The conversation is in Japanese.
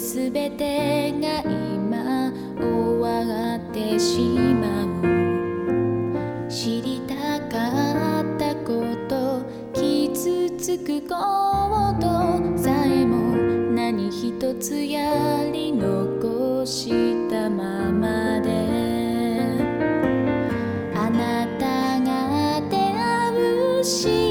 全てが今終わってしまう。知りたかったこと傷つくことさえも何一つやり残したままで。あなたが出会うし